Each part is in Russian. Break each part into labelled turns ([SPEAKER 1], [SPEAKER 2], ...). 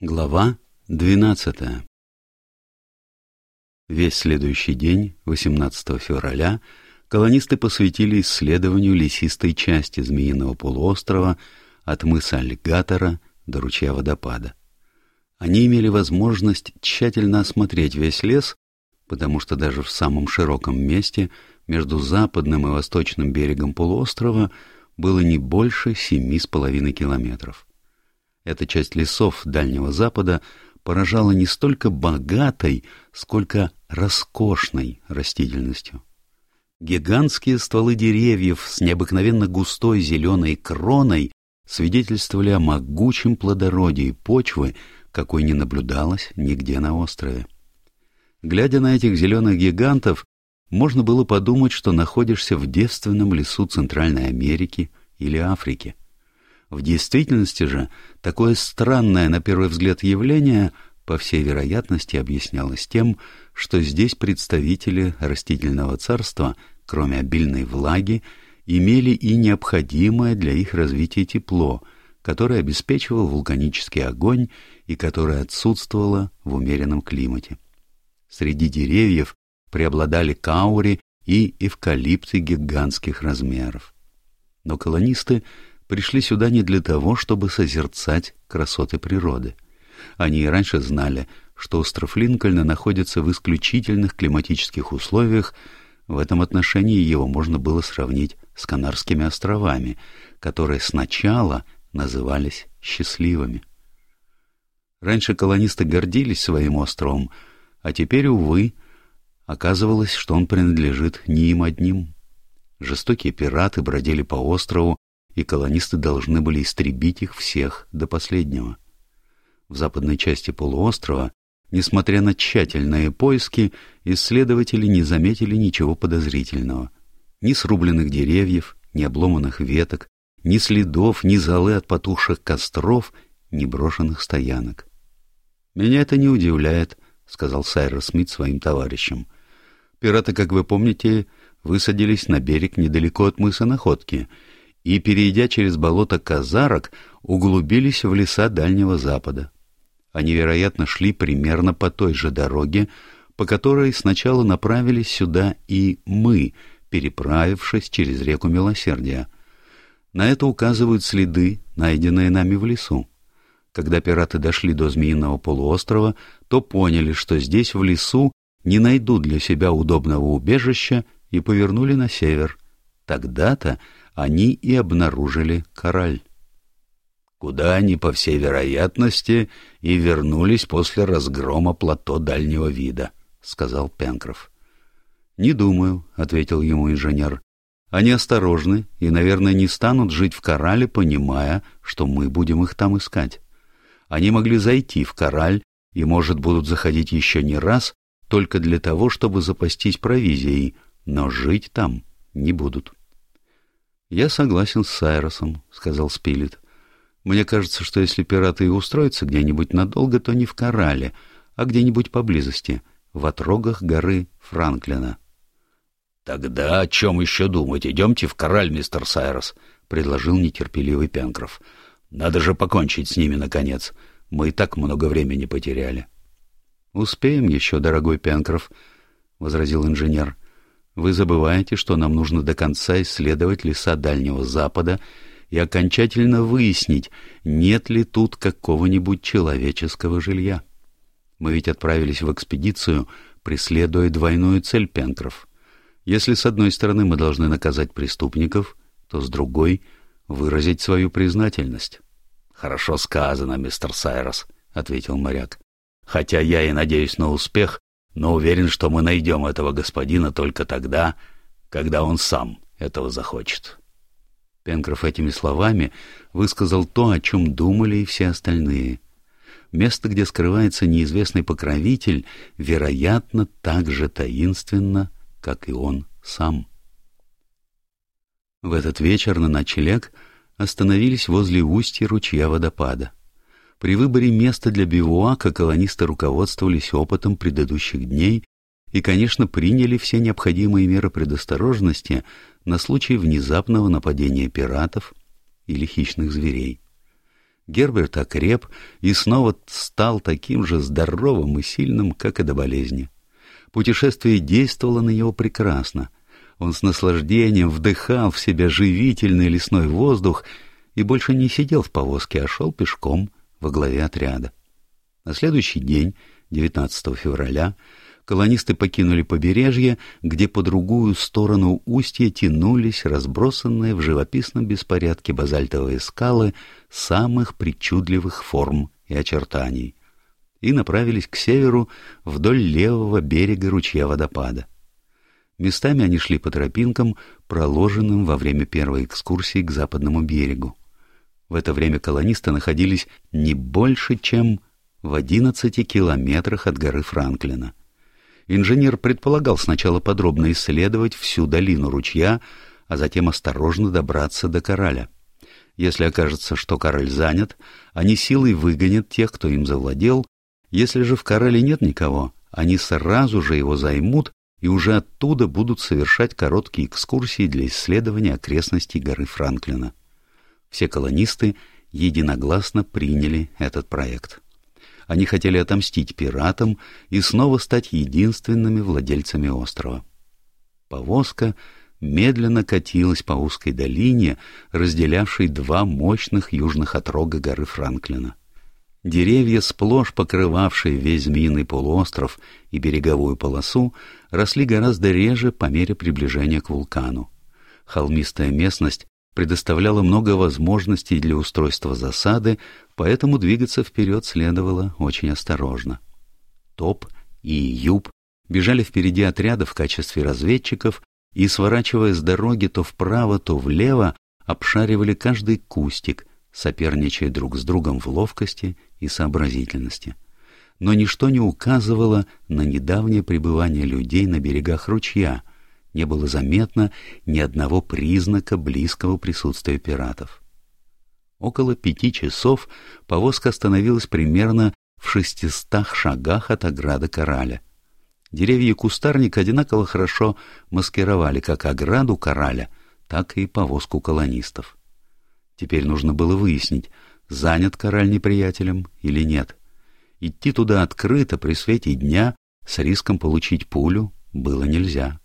[SPEAKER 1] Глава двенадцатая Весь следующий день, 18 февраля, колонисты посвятили исследованию лесистой части Змеиного полуострова от мыса Аллигатора до ручья водопада. Они имели возможность тщательно осмотреть весь лес, потому что даже в самом широком месте между западным и восточным берегом полуострова было не больше семи с половиной километров. Эта часть лесов Дальнего Запада поражала не столько богатой, сколько роскошной растительностью. Гигантские стволы деревьев с необыкновенно густой зеленой кроной свидетельствовали о могучем плодородии почвы, какой не наблюдалось нигде на острове. Глядя на этих зеленых гигантов, можно было подумать, что находишься в девственном лесу Центральной Америки или Африки. В действительности же такое странное на первый взгляд явление по всей вероятности объяснялось тем, что здесь представители растительного царства, кроме обильной влаги, имели и необходимое для их развития тепло, которое обеспечивал вулканический огонь и которое отсутствовало в умеренном климате. Среди деревьев преобладали каури и эвкалипты гигантских размеров. Но колонисты пришли сюда не для того, чтобы созерцать красоты природы. Они и раньше знали, что остров Линкольна находится в исключительных климатических условиях, в этом отношении его можно было сравнить с Канарскими островами, которые сначала назывались счастливыми. Раньше колонисты гордились своим островом, а теперь, увы, оказывалось, что он принадлежит не им одним. Жестокие пираты бродили по острову, и колонисты должны были истребить их всех до последнего. В западной части полуострова, несмотря на тщательные поиски, исследователи не заметили ничего подозрительного. Ни срубленных деревьев, ни обломанных веток, ни следов, ни золы от потухших костров, ни брошенных стоянок. «Меня это не удивляет», — сказал Сайрос Смит своим товарищам. «Пираты, как вы помните, высадились на берег недалеко от мыса Находки — и, перейдя через болото Казарок, углубились в леса Дальнего Запада. Они, вероятно, шли примерно по той же дороге, по которой сначала направились сюда и мы, переправившись через реку Милосердия. На это указывают следы, найденные нами в лесу. Когда пираты дошли до Змеиного полуострова, то поняли, что здесь, в лесу, не найдут для себя удобного убежища и повернули на север. Тогда-то они и обнаружили кораль. Куда они, по всей вероятности, и вернулись после разгрома плато дальнего вида, — сказал Пенкроф. — Не думаю, — ответил ему инженер. — Они осторожны и, наверное, не станут жить в корале, понимая, что мы будем их там искать. Они могли зайти в кораль и, может, будут заходить еще не раз, только для того, чтобы запастись провизией, но жить там не будут. — «Я согласен с Сайросом», — сказал Спилет. «Мне кажется, что если пираты и устроятся где-нибудь надолго, то не в Корале, а где-нибудь поблизости, в отрогах горы Франклина».
[SPEAKER 2] «Тогда о чем еще думать? Идемте в Кораль, мистер Сайрос», — предложил нетерпеливый Пенкроф. «Надо же покончить с ними, наконец. Мы и так много времени потеряли».
[SPEAKER 1] «Успеем еще, дорогой Пенкроф», — возразил инженер. Вы забываете, что нам нужно до конца исследовать леса Дальнего Запада и окончательно выяснить, нет ли тут какого-нибудь человеческого жилья. Мы ведь отправились в экспедицию, преследуя двойную цель Пенкроф. Если с одной стороны мы должны наказать преступников, то с другой — выразить свою признательность.
[SPEAKER 2] — Хорошо сказано, мистер Сайрос, — ответил моряк. — Хотя я и надеюсь на успех, но уверен, что мы найдем этого господина только тогда, когда он сам этого захочет.
[SPEAKER 1] Пенкроф этими словами высказал то, о чем думали и все остальные. Место, где скрывается неизвестный покровитель, вероятно, так же таинственно, как и он сам. В этот вечер на ночлег остановились возле устья ручья водопада. При выборе места для бивуака колонисты руководствовались опытом предыдущих дней и, конечно, приняли все необходимые меры предосторожности на случай внезапного нападения пиратов или хищных зверей. Герберт окреп и снова стал таким же здоровым и сильным, как и до болезни. Путешествие действовало на него прекрасно. Он с наслаждением вдыхал в себя живительный лесной воздух и больше не сидел в повозке, а шел пешком во главе отряда. На следующий день, 19 февраля, колонисты покинули побережье, где по другую сторону устья тянулись разбросанные в живописном беспорядке базальтовые скалы самых причудливых форм и очертаний, и направились к северу вдоль левого берега ручья водопада. Местами они шли по тропинкам, проложенным во время первой экскурсии к западному берегу. В это время колонисты находились не больше, чем в одиннадцати километрах от горы Франклина — инженер предполагал сначала подробно исследовать всю долину ручья, а затем осторожно добраться до кораля. Если окажется, что кораль занят, они силой выгонят тех, кто им завладел. Если же в корале нет никого, они сразу же его займут и уже оттуда будут совершать короткие экскурсии для исследования окрестностей горы Франклина. Все колонисты единогласно приняли этот проект. Они хотели отомстить пиратам и снова стать единственными владельцами острова. Повозка медленно катилась по узкой долине, разделявшей два мощных южных отрога горы Франклина. Деревья, сплошь покрывавшие весь Змеиный полуостров и береговую полосу, росли гораздо реже по мере приближения к вулкану. Холмистая местность предоставляла много возможностей для устройства засады, поэтому двигаться вперед следовало очень осторожно. Топ и Юб бежали впереди отряда в качестве разведчиков и, сворачивая с дороги то вправо, то влево, обшаривали каждый кустик, соперничая друг с другом в ловкости и сообразительности. Но ничто не указывало на недавнее пребывание людей на берегах ручья — не было заметно ни одного признака близкого присутствия пиратов. Около пяти часов повозка остановилась примерно в шестистах шагах от ограды кораля. Деревья и кустарник одинаково хорошо маскировали как ограду кораля, так и повозку колонистов. Теперь нужно было выяснить, занят кораль неприятелем или нет. Идти туда открыто при свете дня с риском получить пулю было нельзя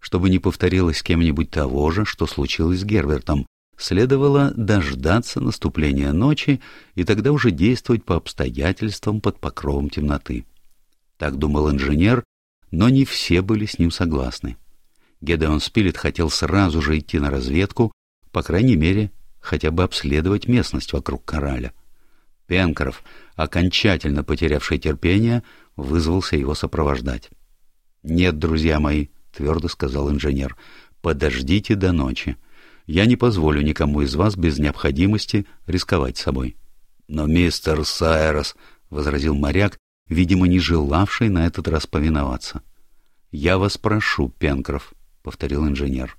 [SPEAKER 1] чтобы не повторилось с кем-нибудь того же, что случилось с Гербертом. Следовало дождаться наступления ночи и тогда уже действовать по обстоятельствам под покровом темноты. Так думал инженер, но не все были с ним согласны. Гедеон Спилет хотел сразу же идти на разведку, по крайней мере, хотя бы обследовать местность вокруг кораля. Пенкроф, окончательно потерявший терпение, вызвался его сопровождать. «Нет, друзья мои», твердо сказал инженер. «Подождите до ночи. Я не позволю никому из вас без необходимости рисковать собой». «Но мистер Сайрос», — возразил моряк, видимо, не желавший на этот раз повиноваться. «Я вас прошу, Пенкроф», — повторил инженер.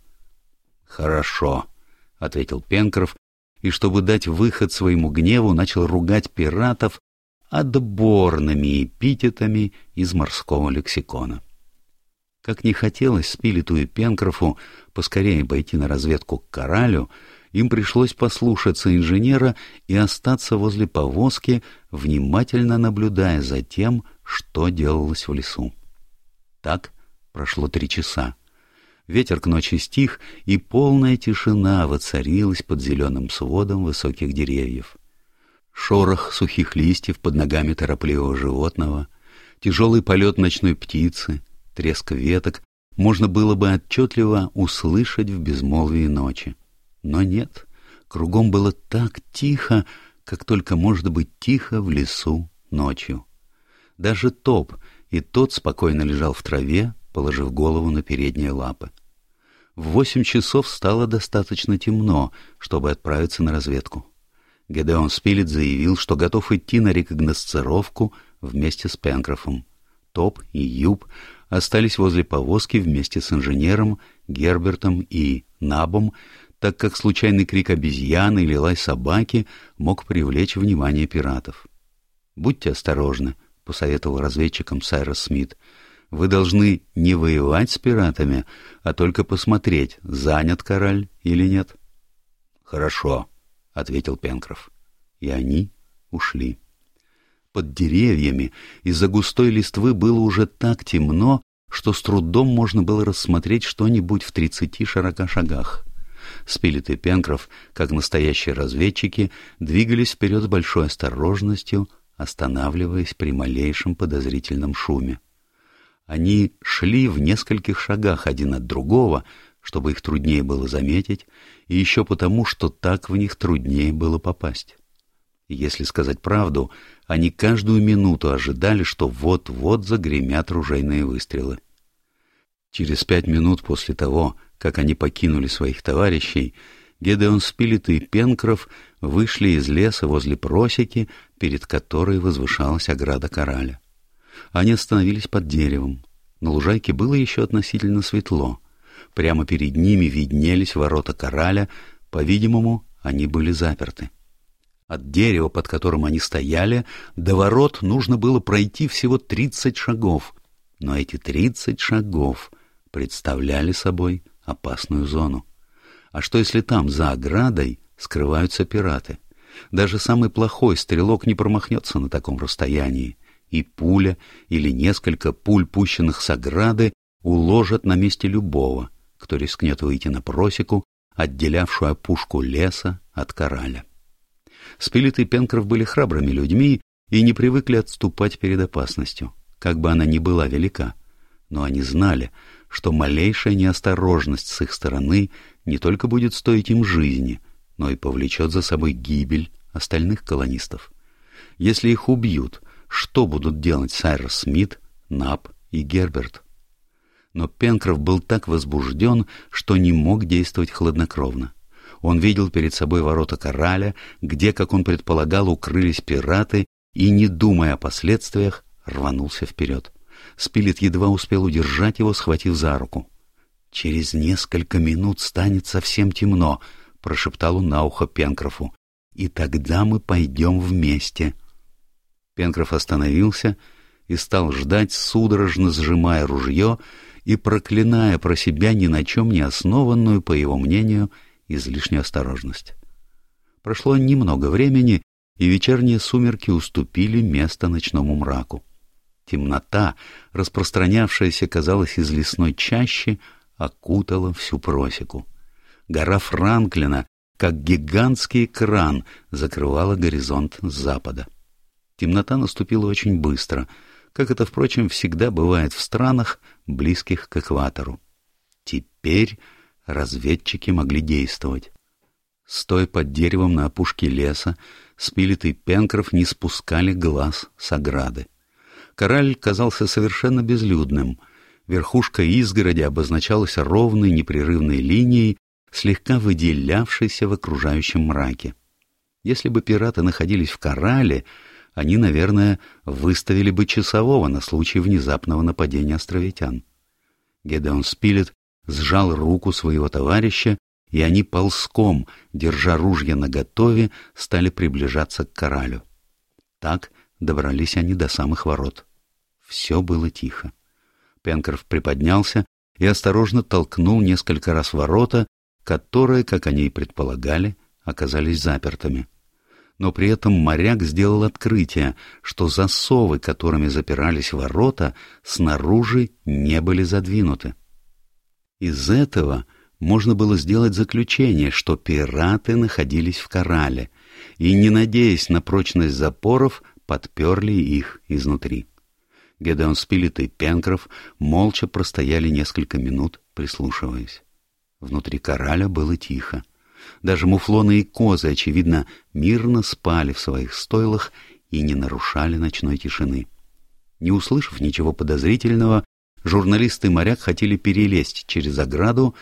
[SPEAKER 1] «Хорошо», — ответил Пенкроф, и, чтобы дать выход своему гневу, начал ругать пиратов отборными эпитетами из морского лексикона. Как не хотелось Спилету и Пенкрофу поскорее пойти на разведку к Коралю, им пришлось послушаться инженера и остаться возле повозки, внимательно наблюдая за тем, что делалось в лесу. Так прошло три часа. Ветер к ночи стих, и полная тишина воцарилась под зеленым сводом высоких деревьев. Шорох сухих листьев под ногами торопливого животного, тяжелый полет ночной птицы, треск веток можно было бы отчетливо услышать в безмолвии ночи. Но нет, кругом было так тихо, как только может быть тихо в лесу ночью. Даже топ, и тот спокойно лежал в траве, положив голову на передние лапы. В восемь часов стало достаточно темно, чтобы отправиться на разведку. Гедеон Спилет заявил, что готов идти на рекогносцировку вместе с Пенкрофом. Топ и Юб остались возле повозки вместе с инженером, Гербертом и Набом, так как случайный крик обезьяны или лай собаки мог привлечь внимание пиратов. «Будьте осторожны», — посоветовал разведчикам Сайрос Смит. «Вы должны не воевать с пиратами, а только посмотреть, занят кораль или нет». «Хорошо», — ответил Пенкроф. и они ушли. Под деревьями из-за густой листвы было уже так темно, что с трудом можно было рассмотреть что-нибудь в тридцати-сорока шагах. Спилет и Пенкроф, как настоящие разведчики, двигались вперед с большой осторожностью, останавливаясь при малейшем подозрительном шуме. Они шли в нескольких шагах один от другого, чтобы их труднее было заметить, и еще потому, что так в них труднее было попасть. Если сказать правду, они каждую минуту ожидали, что вот-вот загремят ружейные выстрелы. Через пять минут после того, как они покинули своих товарищей, Гедеон Спилет и Пенкроф вышли из леса возле просеки, перед которой возвышалась ограда кораля. Они остановились под деревом. На лужайке было еще относительно светло. Прямо перед ними виднелись ворота кораля, по-видимому, они были заперты. От дерева, под которым они стояли, до ворот нужно было пройти всего тридцать шагов, но эти тридцать шагов представляли собой опасную зону. А что если там, за оградой, скрываются пираты? Даже самый плохой стрелок не промахнется на таком расстоянии, и пуля или несколько пуль, пущенных с ограды, уложат на месте любого, кто рискнет выйти на просеку, отделявшую опушку леса от кораля. Спилет и Пенкроф были храбрыми людьми и не привыкли отступать перед опасностью, как бы она ни была велика. Но они знали, что малейшая неосторожность с их стороны не только будет стоить им жизни, но и повлечет за собой гибель остальных колонистов. Если их убьют, что будут делать Сайрос Смит, Нап и Герберт? Но Пенкроф был так возбужден, что не мог действовать хладнокровно. Он видел перед собой ворота Кораля, где, как он предполагал, укрылись пираты, и, не думая о последствиях, рванулся вперед. Спилет едва успел удержать его, схватив за руку. «Через несколько минут станет совсем темно», — прошептал он на ухо Пенкрофу. «И тогда мы пойдем вместе». Пенкроф остановился и стал ждать, судорожно сжимая ружье и проклиная про себя ни на чем не основанную, по его мнению, излишнюю осторожность. Прошло немного времени, и вечерние сумерки уступили место ночному мраку. Темнота, распространявшаяся, казалось, из лесной чащи, окутала всю просеку. Гора Франклина, как гигантский кран, закрывала горизонт с запада. Темнота наступила очень быстро, как это, впрочем, всегда бывает в странах, близких к экватору. Теперь разведчики могли действовать. Стоя под деревом на опушке леса, Спилет и Пенкроф не спускали глаз с ограды. Кораль казался совершенно безлюдным. Верхушка изгороди обозначалась ровной непрерывной линией, слегка выделявшейся в окружающем мраке. Если бы пираты находились в корале, они, наверное, выставили бы часового на случай внезапного нападения островитян. Гедеон Спилет сжал руку своего товарища, и они ползком, держа ружья наготове, стали приближаться к коралю. Так добрались они до самых ворот. Все было тихо. Пенкроф приподнялся и осторожно толкнул несколько раз ворота, которые, как они и предполагали, оказались запертыми. Но при этом моряк сделал открытие, что засовы, которыми запирались ворота, снаружи не были задвинуты. Из этого можно было сделать заключение, что пираты находились в корале и, не надеясь на прочность запоров, подперли их изнутри. Гедеон Спилет и Пенкроф молча простояли несколько минут, прислушиваясь. Внутри кораля было тихо. Даже муфлоны и козы, очевидно, мирно спали в своих стойлах и не нарушали ночной тишины. Не услышав ничего подозрительного, Журналисты и моряк хотели перелезть через ограду,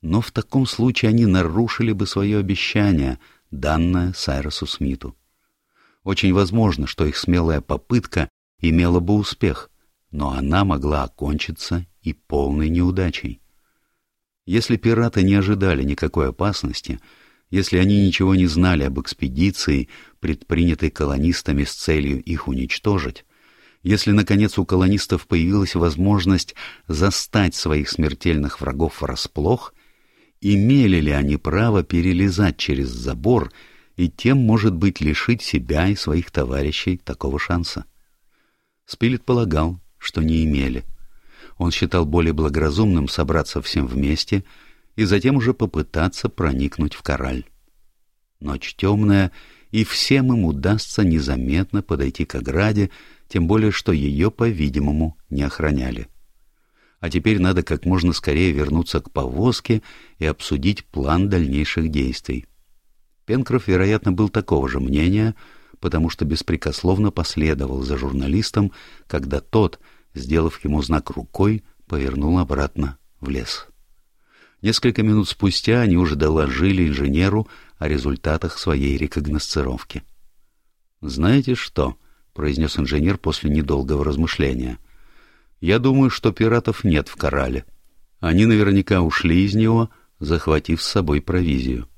[SPEAKER 1] но в таком случае они нарушили бы свое обещание, данное Сайросу Смиту. Очень возможно, что их смелая попытка имела бы успех, но она могла окончиться и полной неудачей. Если пираты не ожидали никакой опасности, если они ничего не знали об экспедиции, предпринятой колонистами с целью их уничтожить, если, наконец, у колонистов появилась возможность застать своих смертельных врагов врасплох, имели ли они право перелезать через забор и тем, может быть, лишить себя и своих товарищей такого шанса. Спилет полагал, что не имели. Он считал более благоразумным собраться всем вместе и затем уже попытаться проникнуть в кораль. Ночь темная, и всем им удастся незаметно подойти к ограде, тем более что ее, по-видимому, не охраняли. А теперь надо как можно скорее вернуться к повозке и обсудить план дальнейших действий. Пенкроф, вероятно, был такого же мнения, потому что беспрекословно последовал за журналистом, когда тот, сделав ему знак рукой, повернул обратно в лес. Несколько минут спустя они уже доложили инженеру о результатах своей рекогносцировки. «Знаете что?» — произнес инженер после недолгого размышления. «Я думаю, что пиратов нет в корале. Они наверняка ушли из него, захватив с собой провизию».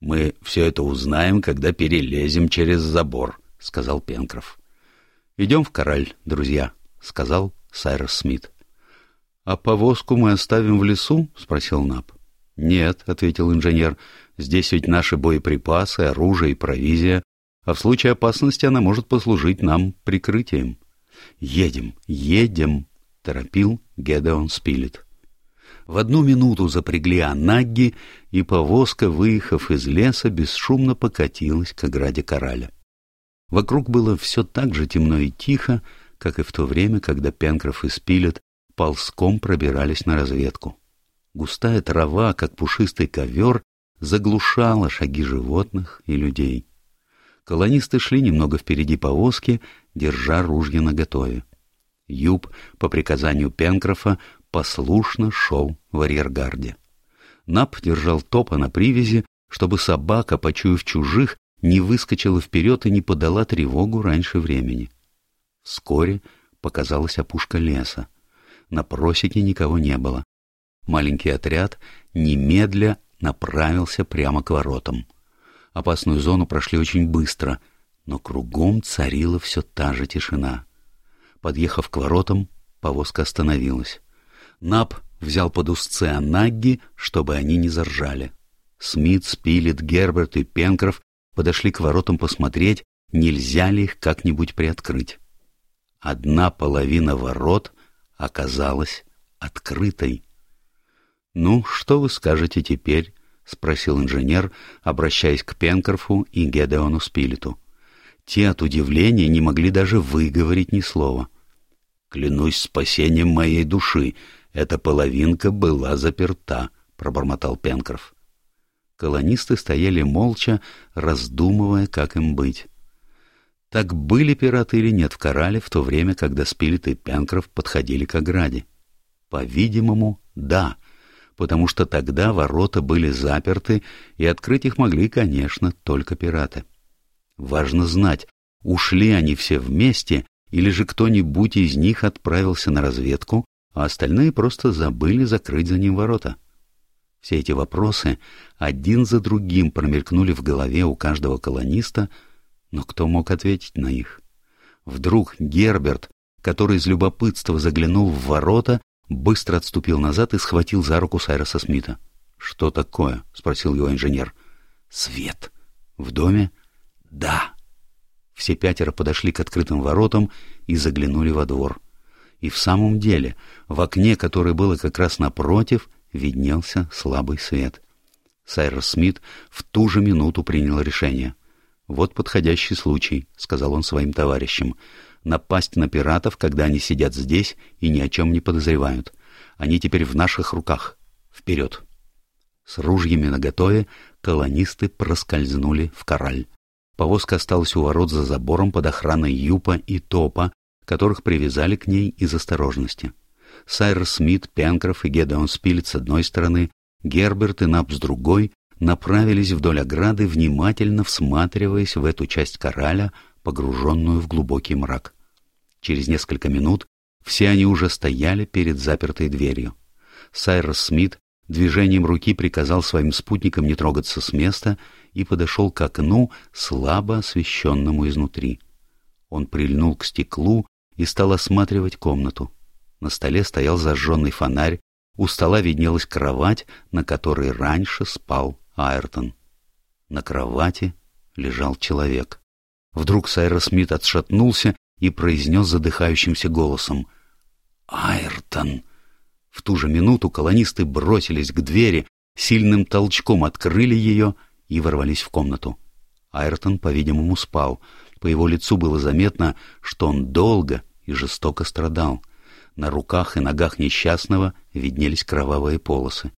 [SPEAKER 2] «Мы все это узнаем, когда перелезем через забор», — сказал Пенкроф.
[SPEAKER 1] «Идем в кораль, друзья», — сказал Сайрос Смит. «А повозку мы оставим в лесу?» — спросил Наб. «Нет», — ответил инженер, — «здесь ведь наши боеприпасы, оружие и провизия а в случае опасности она может послужить нам прикрытием. «Едем, едем!» — торопил Гедеон Спилет. В одну минуту запрягли Анагги, и повозка, выехав из леса, бесшумно покатилась к ограде кораля. Вокруг было все так же темно и тихо, как и в то время, когда Пенкроф и Спилет ползком пробирались на разведку. Густая трава, как пушистый ковер, заглушала шаги животных и людей. Колонисты шли немного впереди повозки, держа ружья наготове. Юб, по приказанию Пенкрофа, послушно шел в арьергарде. Нап держал топа на привязи, чтобы собака, почуяв чужих, не выскочила вперед и не подала тревогу раньше времени. Вскоре показалась опушка леса. На просеке никого не было. Маленький отряд немедля направился прямо к воротам. Опасную зону прошли очень быстро, но кругом царила все та же тишина. Подъехав к воротам, повозка остановилась. Нап взял под узцы Анагги, чтобы они не заржали. Смит, Спилет, Герберт и Пенкроф подошли к воротам посмотреть, нельзя ли их как-нибудь приоткрыть. Одна половина ворот оказалась открытой. «Ну, что вы скажете теперь?» — спросил инженер, обращаясь к Пенкрофу и Гедеону Спилету. Те от удивления не могли даже выговорить ни слова. «Клянусь спасением моей души, эта половинка была заперта», — пробормотал Пенкроф. Колонисты стояли молча, раздумывая, как им быть. Так были пираты или нет в Корале в то время, когда Спилет и Пенкроф подходили к ограде? По-видимому, да — потому что тогда ворота были заперты, и открыть их могли, конечно, только пираты. Важно знать, ушли они все вместе, или же кто-нибудь из них отправился на разведку, а остальные просто забыли закрыть за ним ворота. Все эти вопросы один за другим промелькнули в голове у каждого колониста, но кто мог ответить на их? Вдруг Герберт, который из любопытства заглянул в ворота, быстро отступил назад и схватил за руку Сайроса Смита. «Что такое?» — спросил его инженер. «Свет. В доме?» «Да». Все пятеро подошли к открытым воротам и заглянули во двор. И в самом деле, в окне, которое было как раз напротив, виднелся слабый свет. Сайрос Смит в ту же минуту принял решение. «Вот подходящий случай», — сказал он своим товарищам напасть на пиратов, когда они сидят здесь и ни о чем не подозревают. Они теперь в наших руках. Вперед! С ружьями наготове колонисты проскользнули в кораль. Повозка осталась у ворот за забором под охраной Юпа и Топа, которых привязали к ней из осторожности. Сайр Смит, Пенкроф и Гедеон Спилет с одной стороны, Герберт и Нап с другой направились вдоль ограды, внимательно всматриваясь в эту часть кораля, погруженную в глубокий мрак. Через несколько минут все они уже стояли перед запертой дверью. Сайрос Смит движением руки приказал своим спутникам не трогаться с места и подошел к окну, слабо освещенному изнутри. Он прильнул к стеклу и стал осматривать комнату. На столе стоял зажженный фонарь, у стола виднелась кровать, на которой раньше спал Айртон. На кровати лежал человек. Вдруг Сайрос Смит отшатнулся и произнес задыхающимся голосом «Айртон!». В ту же минуту колонисты бросились к двери, сильным толчком открыли ее и ворвались в комнату. Айртон, по-видимому, спал. По его лицу было заметно, что он долго и жестоко страдал. На руках и ногах несчастного виднелись кровавые полосы.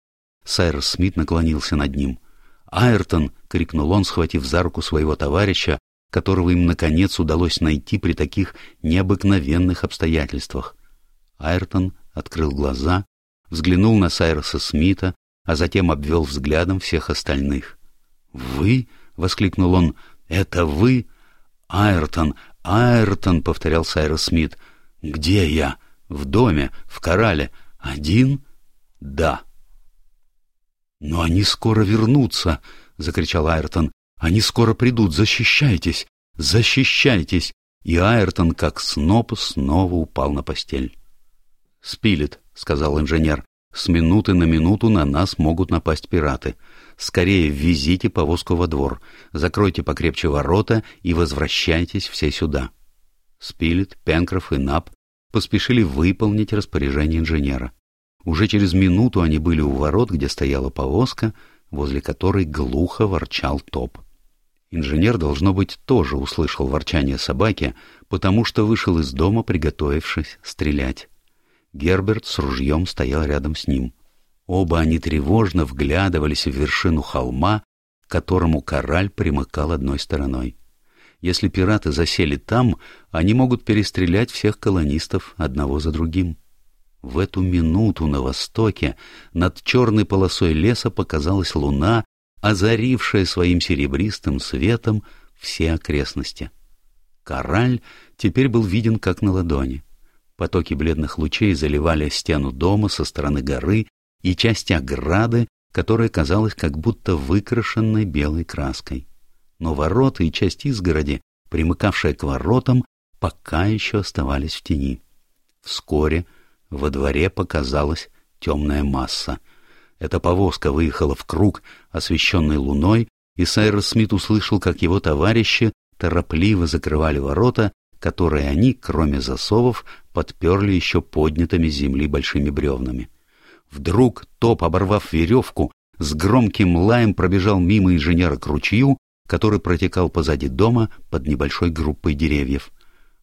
[SPEAKER 1] Сайрос Смит наклонился над ним. «Айртон!» — крикнул он, схватив за руку своего товарища, которого им, наконец, удалось найти при таких необыкновенных обстоятельствах. Айртон открыл глаза, взглянул на Сайроса Смита, а затем обвел взглядом всех остальных. «Вы?» — воскликнул он. «Это вы?» «Айртон! Айртон!» — повторял Сайрос Смит. «Где я?» «В доме, в Корале. Один?» «Да». «Но они скоро вернутся!» — закричал Айртон. «Они скоро придут! Защищайтесь! Защищайтесь!» И Айртон, как сноп, снова упал на постель. «Спилет», — сказал инженер. «С минуты на минуту на нас могут напасть пираты. Скорее ввезите повозку во двор, закройте покрепче ворота и возвращайтесь все сюда». Спилет, Пенкроф и Нап поспешили выполнить распоряжение инженера. Уже через минуту они были у ворот, где стояла повозка, возле которой глухо ворчал топ. Инженер, должно быть, тоже услышал ворчание собаки, потому что вышел из дома, приготовившись стрелять. Герберт с ружьем стоял рядом с ним. Оба они тревожно вглядывались в вершину холма, к которому кораль примыкал одной стороной. Если пираты засели там, они могут перестрелять всех колонистов одного за другим. В эту минуту на востоке над черной полосой леса показалась луна, озарившая своим серебристым светом все окрестности. Кораль теперь был виден как на ладони. Потоки бледных лучей заливали стену дома со стороны горы и часть ограды, которая казалась как будто выкрашенной белой краской. Но ворота и часть изгороди, примыкавшая к воротам, пока еще оставались в тени. Вскоре во дворе показалась темная масса. Эта повозка выехала в круг, освещенный луной, и Сайрос Смит услышал, как его товарищи торопливо закрывали ворота, которые они, кроме засовов, подперли еще поднятыми земли большими бревнами. Вдруг топ, оборвав веревку, с громким лаем пробежал мимо инженера к ручью, который протекал позади дома под небольшой группой деревьев.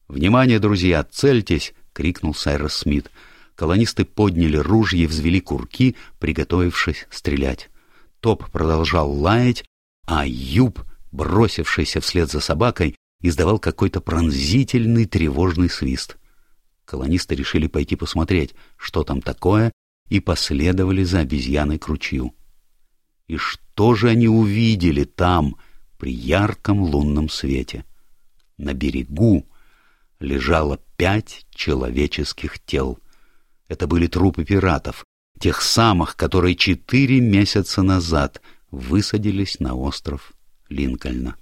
[SPEAKER 1] «Внимание, друзья, цельтесь!» — крикнул Сайрос Смит. Колонисты подняли ружья и взвели курки, приготовившись стрелять. Топ продолжал лаять, а Юб, бросившийся вслед за собакой, издавал какой-то пронзительный тревожный свист. Колонисты решили пойти посмотреть, что там такое, и последовали за обезьяной к ручью. И что же они увидели там, при ярком лунном свете? На берегу лежало пять человеческих тел — это были трупы пиратов, тех самых, которые четыре месяца назад высадились на остров Линкольна.